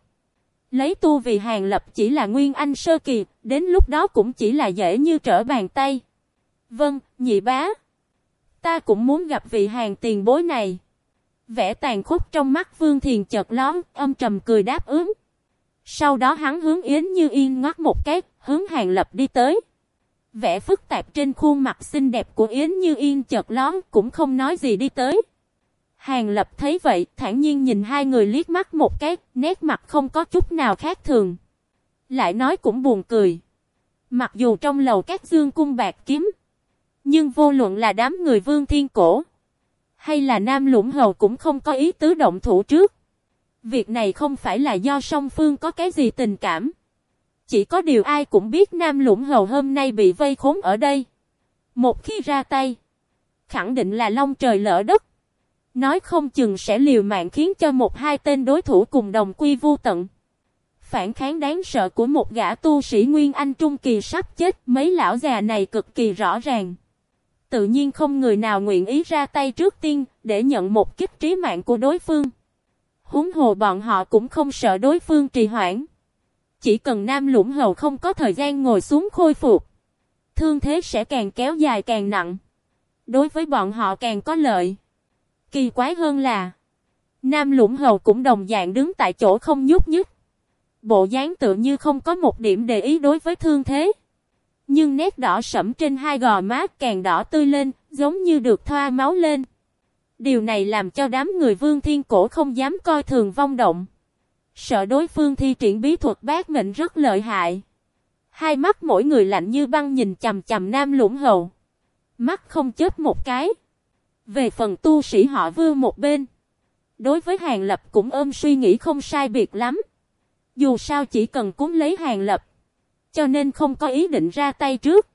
Lấy tu vì hàng lập chỉ là nguyên anh sơ kỳ, đến lúc đó cũng chỉ là dễ như trở bàn tay. Vâng, nhị bá. Ta cũng muốn gặp vị hàng tiền bối này. Vẽ tàn khốc trong mắt Vương Thiền chợt lón, âm trầm cười đáp ứng. Sau đó hắn hướng Yến Như Yên ngoắt một cái, hướng hàng lập đi tới. Vẽ phức tạp trên khuôn mặt xinh đẹp của Yến Như Yên chợt lón, cũng không nói gì đi tới. Hàng lập thấy vậy, thản nhiên nhìn hai người liếc mắt một cái, nét mặt không có chút nào khác thường. Lại nói cũng buồn cười. Mặc dù trong lầu các dương cung bạc kiếm, nhưng vô luận là đám người vương thiên cổ, hay là nam lũng hầu cũng không có ý tứ động thủ trước. Việc này không phải là do song phương có cái gì tình cảm. Chỉ có điều ai cũng biết nam lũng hầu hôm nay bị vây khốn ở đây. Một khi ra tay, khẳng định là long trời lỡ đất. Nói không chừng sẽ liều mạng khiến cho một hai tên đối thủ cùng đồng quy vu tận. Phản kháng đáng sợ của một gã tu sĩ Nguyên Anh Trung Kỳ sắp chết, mấy lão già này cực kỳ rõ ràng. Tự nhiên không người nào nguyện ý ra tay trước tiên, để nhận một kiếp trí mạng của đối phương. Húng hồ bọn họ cũng không sợ đối phương trì hoãn. Chỉ cần Nam Lũng Hầu không có thời gian ngồi xuống khôi phục. Thương thế sẽ càng kéo dài càng nặng. Đối với bọn họ càng có lợi. Kỳ quái hơn là Nam Lũng Hầu cũng đồng dạng đứng tại chỗ không nhúc nhích. Bộ dáng tự như không có một điểm để ý đối với thương thế. Nhưng nét đỏ sẫm trên hai gò má càng đỏ tươi lên, giống như được thoa máu lên. Điều này làm cho đám người vương thiên cổ không dám coi thường vong động. Sợ đối phương thi triển bí thuật bát mệnh rất lợi hại. Hai mắt mỗi người lạnh như băng nhìn chầm chầm nam lũng hầu. Mắt không chết một cái. Về phần tu sĩ họ vương một bên. Đối với hàng lập cũng ôm suy nghĩ không sai biệt lắm. Dù sao chỉ cần cúng lấy hàng lập. Cho nên không có ý định ra tay trước.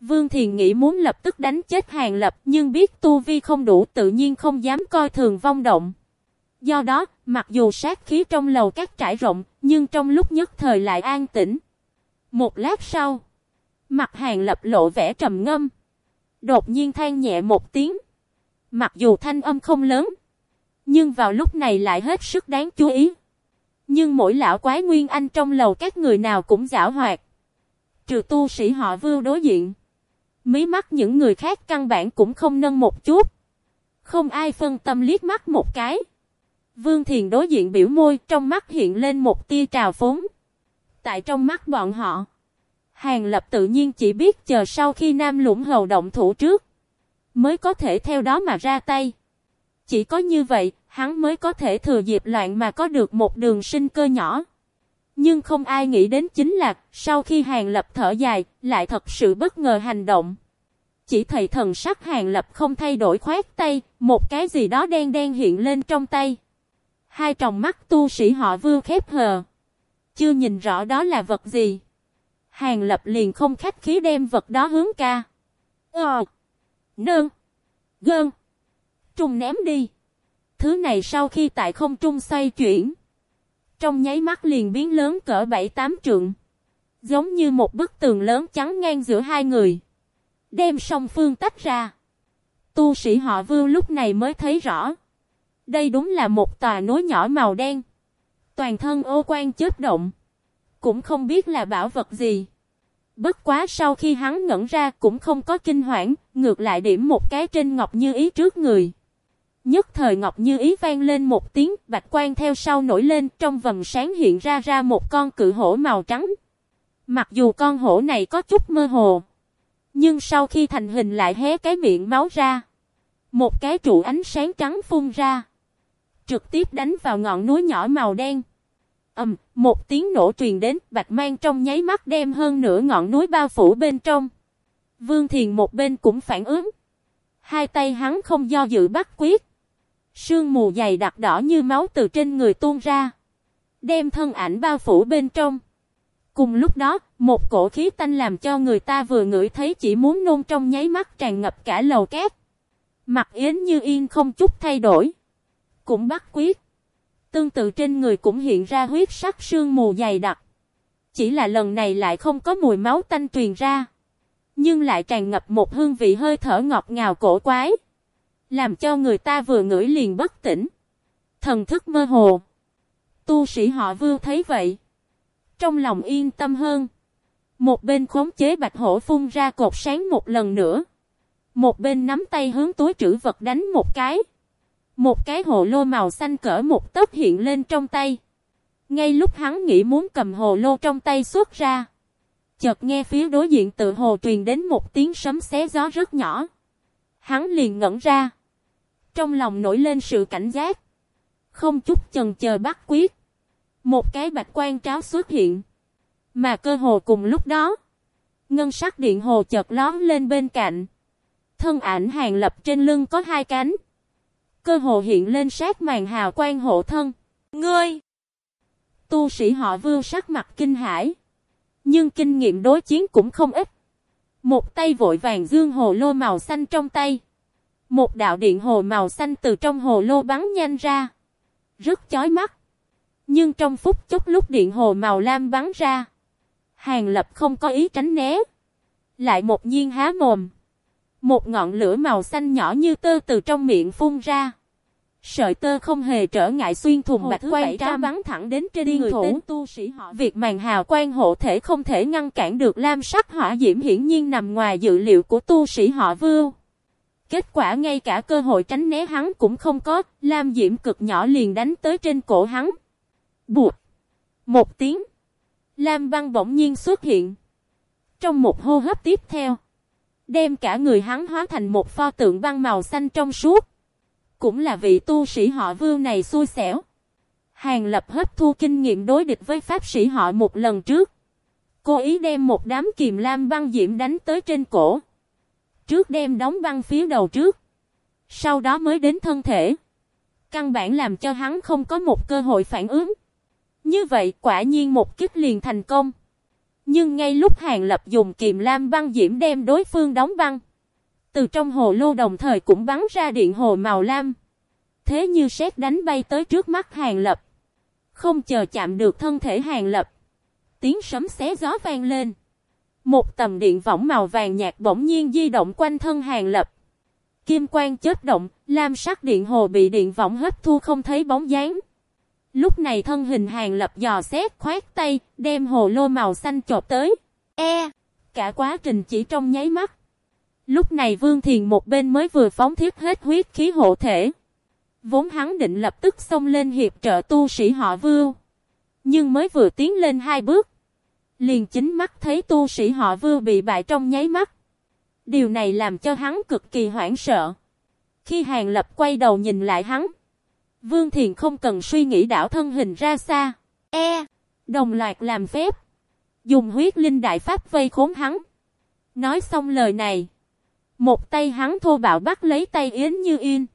Vương Thiền nghĩ muốn lập tức đánh chết hàng lập nhưng biết tu vi không đủ tự nhiên không dám coi thường vong động. Do đó, mặc dù sát khí trong lầu các trải rộng, nhưng trong lúc nhất thời lại an tĩnh. Một lát sau, mặt hàng lập lộ vẻ trầm ngâm. Đột nhiên than nhẹ một tiếng. Mặc dù thanh âm không lớn, nhưng vào lúc này lại hết sức đáng chú ý. Nhưng mỗi lão quái nguyên anh trong lầu các người nào cũng giả hoạt. Trừ tu sĩ họ vưu đối diện. Mí mắt những người khác căn bản cũng không nâng một chút. Không ai phân tâm liếc mắt một cái. Vương Thiền đối diện biểu môi trong mắt hiện lên một tia trào phúng. Tại trong mắt bọn họ. Hàng lập tự nhiên chỉ biết chờ sau khi Nam Lũng Hầu động thủ trước. Mới có thể theo đó mà ra tay. Chỉ có như vậy, hắn mới có thể thừa dịp loạn mà có được một đường sinh cơ nhỏ. Nhưng không ai nghĩ đến chính là, sau khi hàng lập thở dài, lại thật sự bất ngờ hành động. Chỉ thầy thần sắc hàng lập không thay đổi khoát tay, một cái gì đó đen đen hiện lên trong tay. Hai tròng mắt tu sĩ họ vưu khép hờ. Chưa nhìn rõ đó là vật gì. Hàng lập liền không khách khí đem vật đó hướng ca. Ờ nơn, Gơn. Trung ném đi. Thứ này sau khi tại không trung xoay chuyển. Trong nháy mắt liền biến lớn cỡ 7-8 trượng. Giống như một bức tường lớn chắn ngang giữa hai người. Đem song phương tách ra. Tu sĩ họ vưu lúc này mới thấy rõ. Đây đúng là một tòa núi nhỏ màu đen. toàn thân ô quan chết động. Cũng không biết là bảo vật gì. Bất quá sau khi hắn ngẩn ra cũng không có kinh hoảng, ngược lại điểm một cái trên Ngọc Như Ý trước người. Nhất thời Ngọc Như Ý vang lên một tiếng, bạch quan theo sau nổi lên, trong vầng sáng hiện ra ra một con cự hổ màu trắng. Mặc dù con hổ này có chút mơ hồ, nhưng sau khi thành hình lại hé cái miệng máu ra. Một cái trụ ánh sáng trắng phun ra. Trực tiếp đánh vào ngọn núi nhỏ màu đen. Ầm, một tiếng nổ truyền đến, bạch mang trong nháy mắt đem hơn nửa ngọn núi bao phủ bên trong. Vương Thiền một bên cũng phản ứng. Hai tay hắn không do dự bắt quyết. Sương mù dày đặc đỏ như máu từ trên người tuôn ra. Đem thân ảnh bao phủ bên trong. Cùng lúc đó, một cổ khí tanh làm cho người ta vừa ngửi thấy chỉ muốn nôn trong nháy mắt tràn ngập cả lầu cát. Mặt Yến như yên không chút thay đổi. Cũng bắt quyết. Tương tự trên người cũng hiện ra huyết sắc sương mù dày đặc. Chỉ là lần này lại không có mùi máu tanh truyền ra. Nhưng lại tràn ngập một hương vị hơi thở ngọt ngào cổ quái. Làm cho người ta vừa ngửi liền bất tỉnh. Thần thức mơ hồ. Tu sĩ họ vưu thấy vậy. Trong lòng yên tâm hơn. Một bên khống chế bạch hổ phun ra cột sáng một lần nữa. Một bên nắm tay hướng túi trữ vật đánh một cái. Một cái hồ lô màu xanh cỡ một tấc hiện lên trong tay. Ngay lúc hắn nghĩ muốn cầm hồ lô trong tay xuất ra. Chợt nghe phía đối diện tự hồ truyền đến một tiếng sấm xé gió rất nhỏ. Hắn liền ngẩn ra. Trong lòng nổi lên sự cảnh giác. Không chút chần chờ bắt quyết. Một cái bạch quan tráo xuất hiện. Mà cơ hồ cùng lúc đó. Ngân sắc điện hồ chợt lón lên bên cạnh. Thân ảnh hàng lập trên lưng có hai cánh. Cơ hồ hiện lên sát màn hào quang hộ thân. Ngươi! Tu sĩ họ vương sắc mặt kinh hãi. Nhưng kinh nghiệm đối chiến cũng không ít. Một tay vội vàng dương hồ lô màu xanh trong tay. Một đạo điện hồ màu xanh từ trong hồ lô bắn nhanh ra. Rất chói mắt. Nhưng trong phút chốc lúc điện hồ màu lam bắn ra. Hàng lập không có ý tránh né. Lại một nhiên há mồm. Một ngọn lửa màu xanh nhỏ như tơ từ trong miệng phun ra. Sợi tơ không hề trở ngại xuyên thùng bạch quan trá bắn thẳng đến trên người thủ. tên tu sĩ họ. Việc màn hào quan hộ thể không thể ngăn cản được lam sắc hỏa diễm hiển nhiên nằm ngoài dự liệu của tu sĩ họ vưu. Kết quả ngay cả cơ hội tránh né hắn cũng không có, lam diễm cực nhỏ liền đánh tới trên cổ hắn. Buộc. Một tiếng. Lam băng bỗng nhiên xuất hiện. Trong một hô hấp tiếp theo. Đem cả người hắn hóa thành một pho tượng băng màu xanh trong suốt. Cũng là vị tu sĩ họ vương này xui xẻo. Hàng lập hấp thu kinh nghiệm đối địch với pháp sĩ họ một lần trước. Cô ý đem một đám kiềm lam băng diễm đánh tới trên cổ. Trước đem đóng băng phía đầu trước. Sau đó mới đến thân thể. Căn bản làm cho hắn không có một cơ hội phản ứng. Như vậy quả nhiên một kích liền thành công. Nhưng ngay lúc Hàng Lập dùng kiềm lam băng diễm đem đối phương đóng băng. Từ trong hồ lô đồng thời cũng bắn ra điện hồ màu lam. Thế như sét đánh bay tới trước mắt Hàng Lập. Không chờ chạm được thân thể Hàng Lập. Tiếng sấm xé gió vang lên. Một tầm điện võng màu vàng nhạt bỗng nhiên di động quanh thân Hàng Lập. Kim quang chớp động, lam sắc điện hồ bị điện võng hấp thu không thấy bóng dáng. Lúc này thân hình hàng lập dò xét khoát tay, đem hồ lô màu xanh chộp tới. E! Cả quá trình chỉ trong nháy mắt. Lúc này Vương Thiền một bên mới vừa phóng thiết hết huyết khí hộ thể. Vốn hắn định lập tức xông lên hiệp trợ tu sĩ họ Vưu. Nhưng mới vừa tiến lên hai bước. Liền chính mắt thấy tu sĩ họ Vưu bị bại trong nháy mắt. Điều này làm cho hắn cực kỳ hoảng sợ. Khi Hàng Lập quay đầu nhìn lại hắn. Vương Thiền không cần suy nghĩ đảo thân hình ra xa. E. Đồng loạt làm phép. Dùng huyết linh đại pháp vây khốn hắn. Nói xong lời này. Một tay hắn thô bạo bắt lấy tay Yến Như Yên.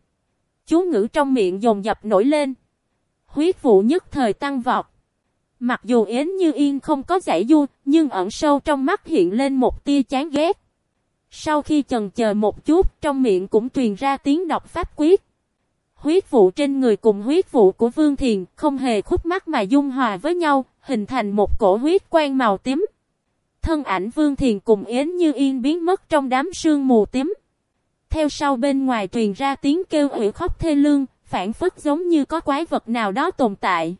Chú ngữ trong miệng dồn dập nổi lên. Huyết vụ nhất thời tăng vọt. Mặc dù Yến Như Yên không có giải du, nhưng ẩn sâu trong mắt hiện lên một tia chán ghét. Sau khi chần chờ một chút, trong miệng cũng truyền ra tiếng đọc pháp quyết. Huyết vụ trên người cùng huyết vụ của Vương Thiền không hề khúc mắt mà dung hòa với nhau, hình thành một cổ huyết quang màu tím. Thân ảnh Vương Thiền cùng Yến Như Yên biến mất trong đám sương mù tím. Theo sau bên ngoài truyền ra tiếng kêu ủy khóc thê lương, phản phức giống như có quái vật nào đó tồn tại.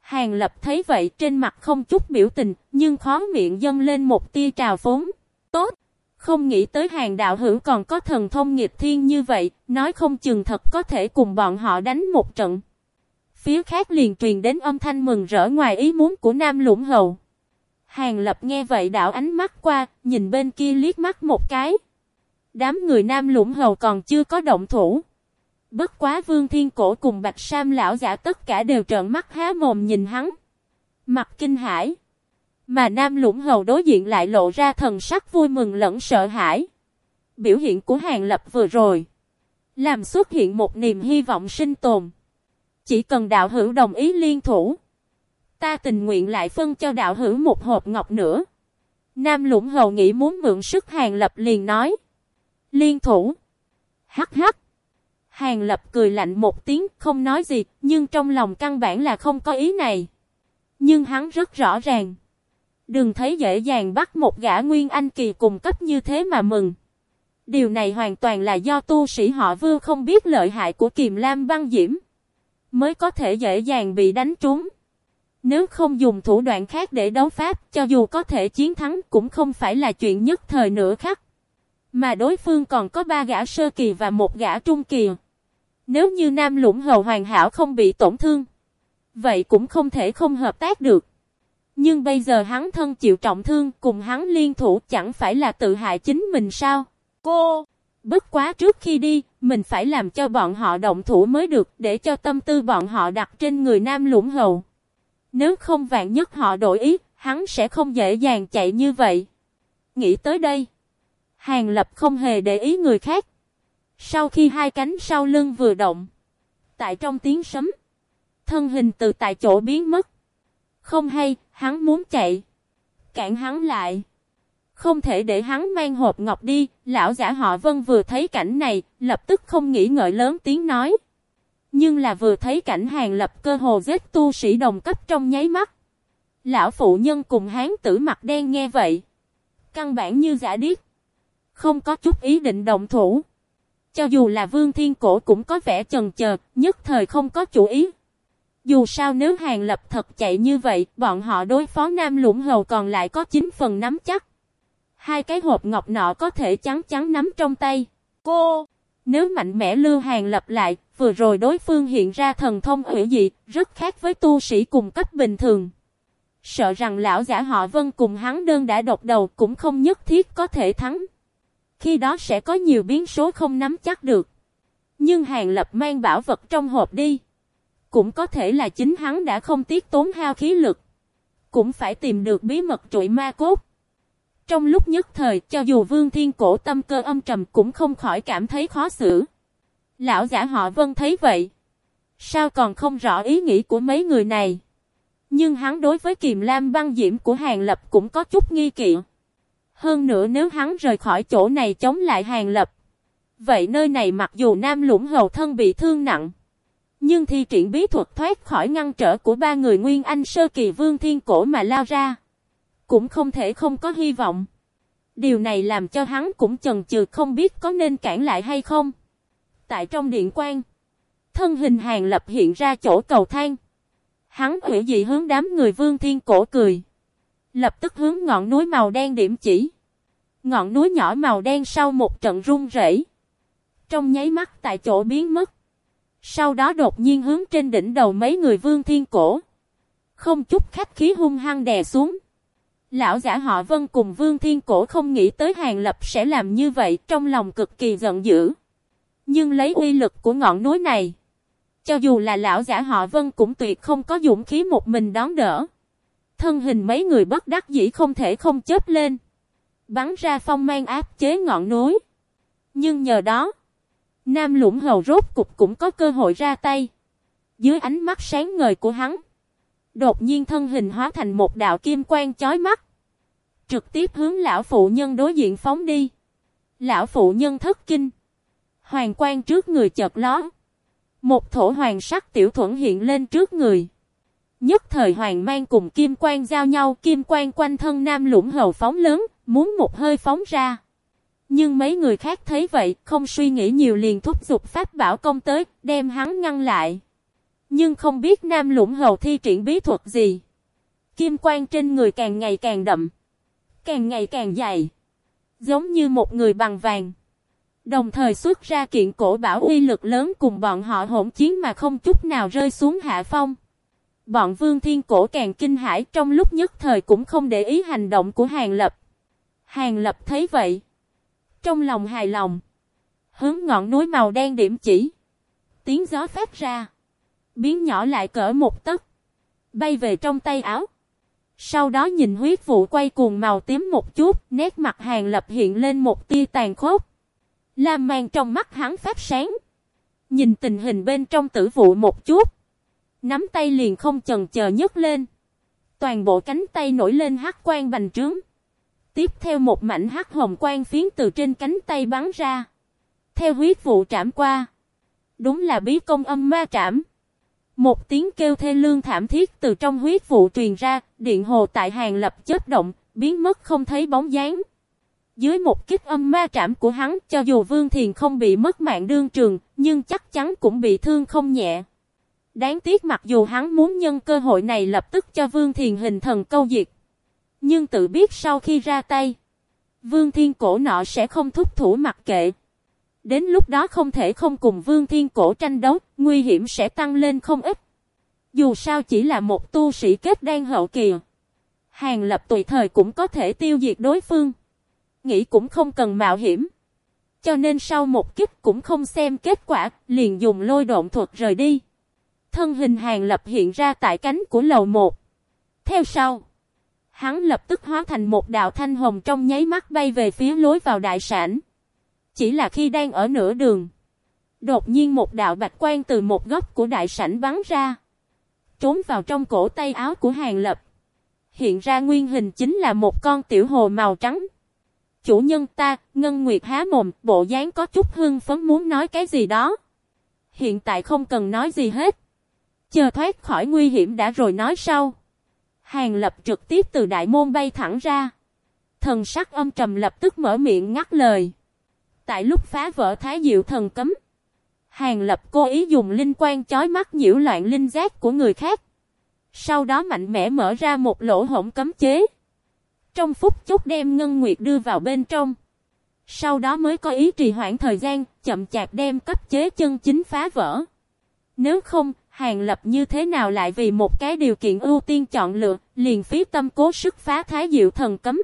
Hàng lập thấy vậy trên mặt không chút biểu tình, nhưng khó miệng dâng lên một tia trào phúng. Tốt! Không nghĩ tới hàng đạo hữu còn có thần thông nghiệp thiên như vậy, nói không chừng thật có thể cùng bọn họ đánh một trận. Phía khác liền truyền đến âm thanh mừng rỡ ngoài ý muốn của Nam Lũng Hầu. Hàng lập nghe vậy đảo ánh mắt qua, nhìn bên kia liếc mắt một cái. Đám người Nam Lũng Hầu còn chưa có động thủ. Bất quá Vương Thiên Cổ cùng Bạch Sam lão giả tất cả đều trợn mắt há mồm nhìn hắn. Mặt kinh hãi. Mà Nam Lũng Hầu đối diện lại lộ ra thần sắc vui mừng lẫn sợ hãi. Biểu hiện của Hàng Lập vừa rồi. Làm xuất hiện một niềm hy vọng sinh tồn. Chỉ cần đạo hữu đồng ý liên thủ. Ta tình nguyện lại phân cho đạo hữu một hộp ngọc nữa. Nam Lũng Hầu nghĩ muốn mượn sức Hàng Lập liền nói. Liên thủ. Hắc hắc. Hàng Lập cười lạnh một tiếng không nói gì, nhưng trong lòng căn bản là không có ý này. Nhưng hắn rất rõ ràng. Đừng thấy dễ dàng bắt một gã nguyên anh kỳ cùng cấp như thế mà mừng. Điều này hoàn toàn là do tu sĩ họ vương không biết lợi hại của kiềm lam băng diễm. Mới có thể dễ dàng bị đánh trúng. Nếu không dùng thủ đoạn khác để đấu pháp, cho dù có thể chiến thắng cũng không phải là chuyện nhất thời nữa khác. Mà đối phương còn có ba gã sơ kỳ và một gã trung kỳ. Nếu như Nam Lũng Hầu hoàn hảo không bị tổn thương, vậy cũng không thể không hợp tác được. Nhưng bây giờ hắn thân chịu trọng thương cùng hắn liên thủ chẳng phải là tự hại chính mình sao? Cô! Bất quá trước khi đi, mình phải làm cho bọn họ động thủ mới được để cho tâm tư bọn họ đặt trên người Nam Lũng Hầu. Nếu không vạn nhất họ đổi ý, hắn sẽ không dễ dàng chạy như vậy. Nghĩ tới đây, Hàng Lập không hề để ý người khác. Sau khi hai cánh sau lưng vừa động, tại trong tiếng sấm, thân hình từ tại chỗ biến mất. Không hay, hắn muốn chạy. Cản hắn lại. Không thể để hắn mang hộp ngọc đi, lão giả họ vân vừa thấy cảnh này, lập tức không nghĩ ngợi lớn tiếng nói. Nhưng là vừa thấy cảnh hàng lập cơ hồ giết tu sĩ đồng cấp trong nháy mắt. Lão phụ nhân cùng hán tử mặt đen nghe vậy. Căn bản như giả điếc. Không có chút ý định động thủ. Cho dù là vương thiên cổ cũng có vẻ chần chờ, nhất thời không có chủ ý. Dù sao nếu hàng lập thật chạy như vậy, bọn họ đối phó Nam Lũng Hầu còn lại có 9 phần nắm chắc. Hai cái hộp ngọc nọ có thể trắng trắng nắm trong tay. Cô! Nếu mạnh mẽ lưu hàng lập lại, vừa rồi đối phương hiện ra thần thông hữu dị, rất khác với tu sĩ cùng cấp bình thường. Sợ rằng lão giả họ vân cùng hắn đơn đã độc đầu cũng không nhất thiết có thể thắng. Khi đó sẽ có nhiều biến số không nắm chắc được. Nhưng hàng lập mang bảo vật trong hộp đi. Cũng có thể là chính hắn đã không tiếc tốn hao khí lực. Cũng phải tìm được bí mật trụi ma cốt. Trong lúc nhất thời, cho dù vương thiên cổ tâm cơ âm trầm cũng không khỏi cảm thấy khó xử. Lão giả họ vân thấy vậy. Sao còn không rõ ý nghĩ của mấy người này? Nhưng hắn đối với kiềm lam băng diễm của hàng lập cũng có chút nghi kỵ. Hơn nữa nếu hắn rời khỏi chỗ này chống lại hàng lập. Vậy nơi này mặc dù nam lũng hầu thân bị thương nặng. Nhưng thi triển bí thuật thoát khỏi ngăn trở của ba người Nguyên Anh sơ kỳ vương thiên cổ mà lao ra. Cũng không thể không có hy vọng. Điều này làm cho hắn cũng chần chừ không biết có nên cản lại hay không. Tại trong điện quan, thân hình hàng lập hiện ra chỗ cầu thang. Hắn hủy dị hướng đám người vương thiên cổ cười. Lập tức hướng ngọn núi màu đen điểm chỉ. Ngọn núi nhỏ màu đen sau một trận rung rẩy, trong nháy mắt tại chỗ biến mất. Sau đó đột nhiên hướng trên đỉnh đầu mấy người vương thiên cổ. Không chút khách khí hung hăng đè xuống. Lão giả họ vân cùng vương thiên cổ không nghĩ tới hàng lập sẽ làm như vậy trong lòng cực kỳ giận dữ. Nhưng lấy uy lực của ngọn núi này. Cho dù là lão giả họ vân cũng tuyệt không có dũng khí một mình đón đỡ. Thân hình mấy người bất đắc dĩ không thể không chết lên. Bắn ra phong mang áp chế ngọn núi. Nhưng nhờ đó. Nam lũng hầu rốt cục cũng có cơ hội ra tay. Dưới ánh mắt sáng ngời của hắn. Đột nhiên thân hình hóa thành một đạo kim quang chói mắt. Trực tiếp hướng lão phụ nhân đối diện phóng đi. Lão phụ nhân thất kinh. Hoàng quang trước người chợt lón. Một thổ hoàng sắc tiểu thuẫn hiện lên trước người. Nhất thời hoàng mang cùng kim quang giao nhau kim quang quanh thân nam lũng hầu phóng lớn, muốn một hơi phóng ra. Nhưng mấy người khác thấy vậy, không suy nghĩ nhiều liền thúc giục pháp bảo công tới, đem hắn ngăn lại. Nhưng không biết Nam Lũng Hầu thi triển bí thuật gì. Kim quang trên người càng ngày càng đậm. Càng ngày càng dày. Giống như một người bằng vàng. Đồng thời xuất ra kiện cổ bảo uy lực lớn cùng bọn họ hỗn chiến mà không chút nào rơi xuống hạ phong. Bọn vương thiên cổ càng kinh hãi, trong lúc nhất thời cũng không để ý hành động của Hàng Lập. Hàng Lập thấy vậy. Trong lòng hài lòng. Hướng ngọn núi màu đen điểm chỉ. Tiếng gió phát ra. Biến nhỏ lại cỡ một tấc. Bay về trong tay áo. Sau đó nhìn huyết vụ quay cuồng màu tím một chút. Nét mặt Hàng Lập hiện lên một tia tàn khốc. Lam mang trong mắt hắn phát sáng. Nhìn tình hình bên trong tử vụ một chút. Nắm tay liền không chần chờ nhấc lên. Toàn bộ cánh tay nổi lên hắc quang bành trướng. Tiếp theo một mảnh hắc hồng quang phiến từ trên cánh tay bắn ra. Theo huyết vụ trảm qua. Đúng là bí công âm ma trảm. Một tiếng kêu thê lương thảm thiết từ trong huyết vụ truyền ra, điện hồ tại hàng lập chết động, biến mất không thấy bóng dáng. Dưới một kích âm ma trảm của hắn, cho dù Vương Thiền không bị mất mạng đương trường, nhưng chắc chắn cũng bị thương không nhẹ. Đáng tiếc mặc dù hắn muốn nhân cơ hội này lập tức cho Vương Thiền hình thần câu diệt. Nhưng tự biết sau khi ra tay, Vương Thiên Cổ nọ sẽ không thúc thủ mặc kệ. Đến lúc đó không thể không cùng Vương Thiên Cổ tranh đấu, nguy hiểm sẽ tăng lên không ít. Dù sao chỉ là một tu sĩ kết đan hậu kỳ. Hàng lập tùy thời cũng có thể tiêu diệt đối phương. Nghĩ cũng không cần mạo hiểm. Cho nên sau một kích cũng không xem kết quả, liền dùng lôi độn thuật rời đi. Thân hình hàng lập hiện ra tại cánh của lầu một. Theo sau, hắn lập tức hóa thành một đạo thanh hồng trong nháy mắt bay về phía lối vào đại sản. Chỉ là khi đang ở nửa đường, đột nhiên một đạo bạch quan từ một góc của đại sảnh bắn ra, trốn vào trong cổ tay áo của hàng lập. Hiện ra nguyên hình chính là một con tiểu hồ màu trắng. Chủ nhân ta, Ngân Nguyệt há mồm, bộ dáng có chút hưng phấn muốn nói cái gì đó. Hiện tại không cần nói gì hết. Chờ thoát khỏi nguy hiểm đã rồi nói sau. Hàng lập trực tiếp từ đại môn bay thẳng ra. Thần sắc âm trầm lập tức mở miệng ngắt lời. Tại lúc phá vỡ thái diệu thần cấm. Hàng lập cố ý dùng linh quan chói mắt nhiễu loạn linh giác của người khác. Sau đó mạnh mẽ mở ra một lỗ hổng cấm chế. Trong phút chốc đem Ngân Nguyệt đưa vào bên trong. Sau đó mới có ý trì hoãn thời gian, chậm chạp đem cấp chế chân chính phá vỡ. Nếu không, Hàng Lập như thế nào lại vì một cái điều kiện ưu tiên chọn lựa, liền phí tâm cố sức phá thái diệu thần cấm.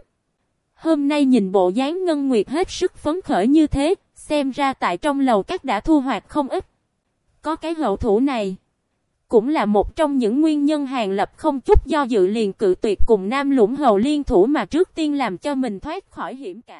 Hôm nay nhìn bộ dáng Ngân Nguyệt hết sức phấn khởi như thế, xem ra tại trong lầu các đã thu hoạch không ít. Có cái hậu thủ này, cũng là một trong những nguyên nhân Hàng Lập không chút do dự liền cự tuyệt cùng Nam Lũng Hầu liên thủ mà trước tiên làm cho mình thoát khỏi hiểm cảnh.